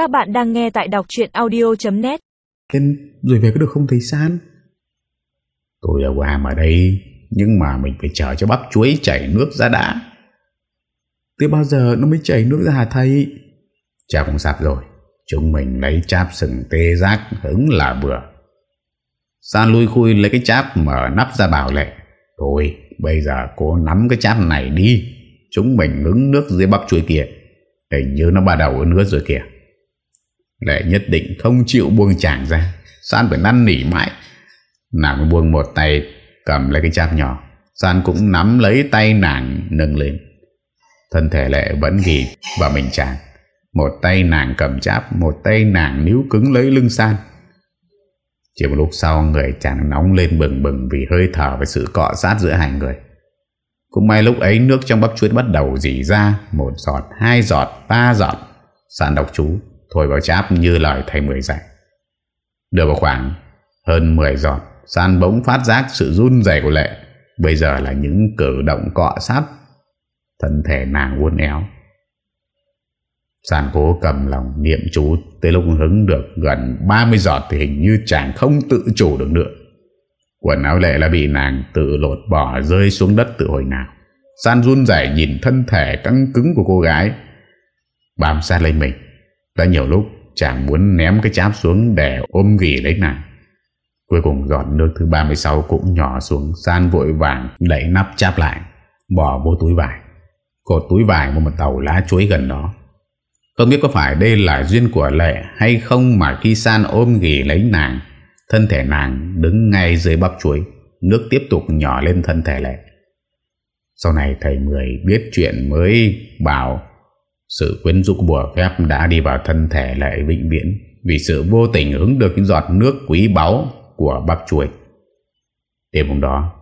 Các bạn đang nghe tại đọc chuyện audio.net rồi về có được không thầy San? Tôi đã qua ở đây Nhưng mà mình phải chờ cho bắp chuối chảy nước ra đã. Tới bao giờ nó mới chảy nước ra hả thầy? Chà cũng sắp rồi. Chúng mình lấy cháp sừng tê giác hứng là vừa. San lui khui lấy cái cháp mở nắp ra bảo lệ. Thôi bây giờ cô nắm cái cháp này đi. Chúng mình ngứng nước dưới bắp chuối kia. Hình như nó bắt đầu ướt nước rồi kìa Lệ nhất định không chịu buông chàng ra. San phải năn nỉ mãi. Nàng buông một tay Cầm lấy cái cháp nhỏ. San cũng nắm lấy tay nàng nâng lên. Thân thể lệ vẫn ghi vào mình chàng. Một tay nàng cầm cháp Một tay nàng níu cứng lấy lưng San. Chỉ một lúc sau Người chàng nóng lên bừng bừng Vì hơi thở và sự cọ sát giữa hai người. Cũng may lúc ấy nước trong bắp chuối bắt đầu dỉ ra Một giọt, hai giọt, ba giọt. San đọc chú. Thổi vào cháp như lời thầy mười dạy. Được vào khoảng hơn 10 giọt, San bỗng phát giác sự run rẩy của lệ. Bây giờ là những cử động cọ sát Thân thể nàng uốn éo. San cố cầm lòng niệm chú Tới lúc hứng được gần 30 giọt Thì hình như chàng không tự chủ được nữa. Quần áo lệ là bị nàng tự lột bỏ rơi xuống đất từ hồi nào. San run rẩy nhìn thân thể căng cứng của cô gái, Bám sát lấy mình. Đã nhiều lúc chàng muốn ném cái cháp xuống để ôm ghì lấy nàng. Cuối cùng giọt nước thứ 36 cũng nhỏ xuống, San vội vàng đẩy nắp cháp lại, Bỏ vô túi vải. Cột túi vải một một tàu lá chuối gần đó. Không biết có phải đây là duyên của lệ Hay không mà khi San ôm ghì lấy nàng, Thân thể nàng đứng ngay dưới bắp chuối, Nước tiếp tục nhỏ lên thân thể lệ. Sau này thầy Mười biết chuyện mới bảo sự quyến rũ của bùa phép đã đi vào thân thể lệ vĩnh viễn Vì sự vô tình hứng được những giọt nước quý báu của bắp chuối Đêm hôm đó,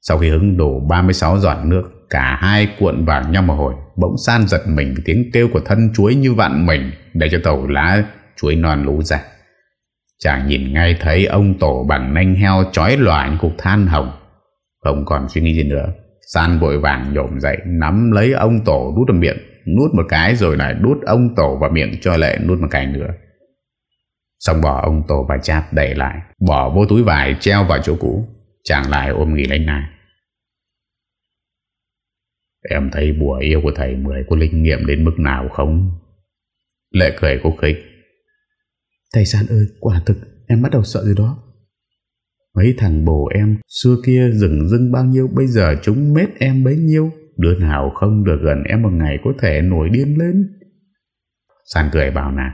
Sau khi hứng đổ 36 giọt nước, Cả hai cuộn vào nhau một hồi, Bỗng san giật mình tiếng kêu của thân chuối như vạn mình Để cho tàu lá chuối non lũ ra. Chàng nhìn ngay thấy ông tổ bằng nanh heo Chói lòa cục than hồng, Không còn suy nghĩ gì nữa. San vội vàng nhổm dậy Nắm lấy ông tổ đút vào miệng. Nút một cái rồi lại đút ông tổ vào miệng Cho lệ nút một cái nữa. Xong bỏ ông tổ và chát, đẩy lại. Bỏ vô túi vải treo vào chỗ cũ. Chàng lại ôm nghỉ lấy này Em thấy bùa yêu của thầy Mười có linh nghiệm đến mức nào không? Lệ cười khúc khích. Thầy San ơi quả thực em bắt đầu sợ rồi đó. Mấy thằng bồ em, Xưa kia rừng rưng bao nhiêu, Bây giờ chúng mết em bấy nhiêu. Đứa nào không được gần em một ngày Có thể nổi điên lên. San cười bảo nàng,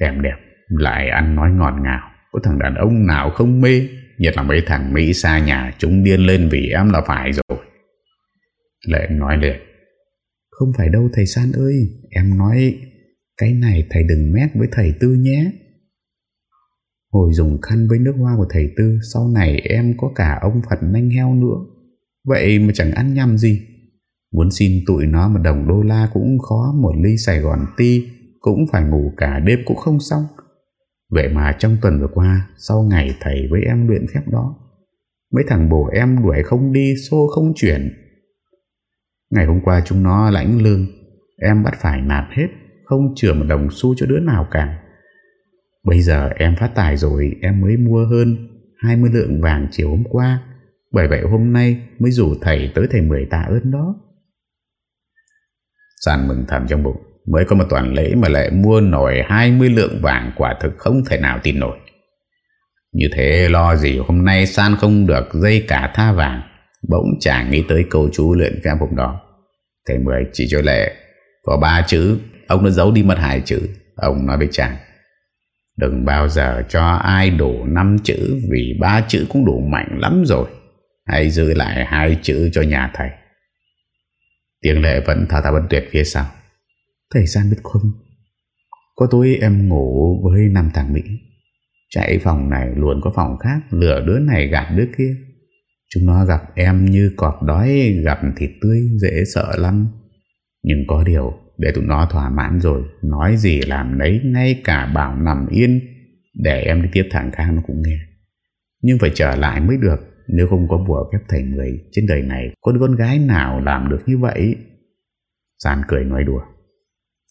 Em đẹp, lại ăn nói ngọt ngào. Có thằng đàn ông nào không mê? Nhất là mấy thằng Mỹ xa nhà, Chúng điên lên vì em là phải rồi. Lệ nói liền, Không phải đâu, thầy San ơi. Em nói, Cái này thầy đừng mét với thầy Tư nhé. Hồi dùng khăn với nước hoa của thầy Tư, Sau này em có cả ông Phật nanh heo nữa. Vậy mà chẳng ăn nhầm gì. Muốn xin tụi nó một đồng đô la cũng khó, Một ly Sài Gòn ti Cũng phải ngủ cả đêm cũng không xong. Vậy mà trong tuần vừa qua, Sau ngày thầy với em luyện phép đó, Mấy thằng bồ em đuổi không đi, Xô không chuyển. Ngày hôm qua chúng nó lãnh lương, Em bắt phải nạp hết, Không chừa một đồng xu cho đứa nào cả. Bây giờ em phát tài rồi, Em mới mua hơn 20 lượng vàng chiều hôm qua. Bởi vậy hôm nay mới rủ thầy tới thầy mười tạ ơn đó. San mừng thầm trong bụng. Mới có một tuần lễ mà lại mua nổi 20 lượng vàng quả thực không thể nào tin nổi. Như thế lo gì hôm nay San không được dây cả tha vàng. Bỗng chàng nghĩ tới câu chú luyện phép hôm đó. Thầy Mười chỉ cho lệ, Có ba chữ, Ông đã giấu đi mất hai chữ, Ông nói với chàng. Đừng bao giờ cho ai đủ năm chữ, Vì ba chữ cũng đủ mạnh lắm rồi. Hãy giữ lại hai chữ cho nhà thầy. Tiếng lệ vẫn thả thả bất tuyệt phía sau. Thầy gian biết không Có tối em ngủ với năm thằng Mỹ. Chạy phòng này luôn có phòng khác Lửa đứa này gạt đứa kia. Chúng nó gặp em như cọp đói, Gặp thịt tươi, dễ sợ lắm. Nhưng có điều để tụi nó thỏa mãn rồi. Nói gì làm đấy Ngay cả bảo nằm yên, Để em đi tiếp thằng khác nó cũng nghe. Nhưng phải trở lại mới được, Nếu không có bùa phép thành người Trên đời này có đứa con gái nào làm được như vậy? San cười nói đùa.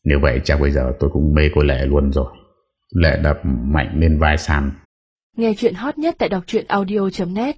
Nếu vậy, chắc bây giờ tôi cũng mê cô Lệ luôn rồi. Lệ đập mạnh lên vai San. Nghe chuyện hot nhất tại đọc audio.net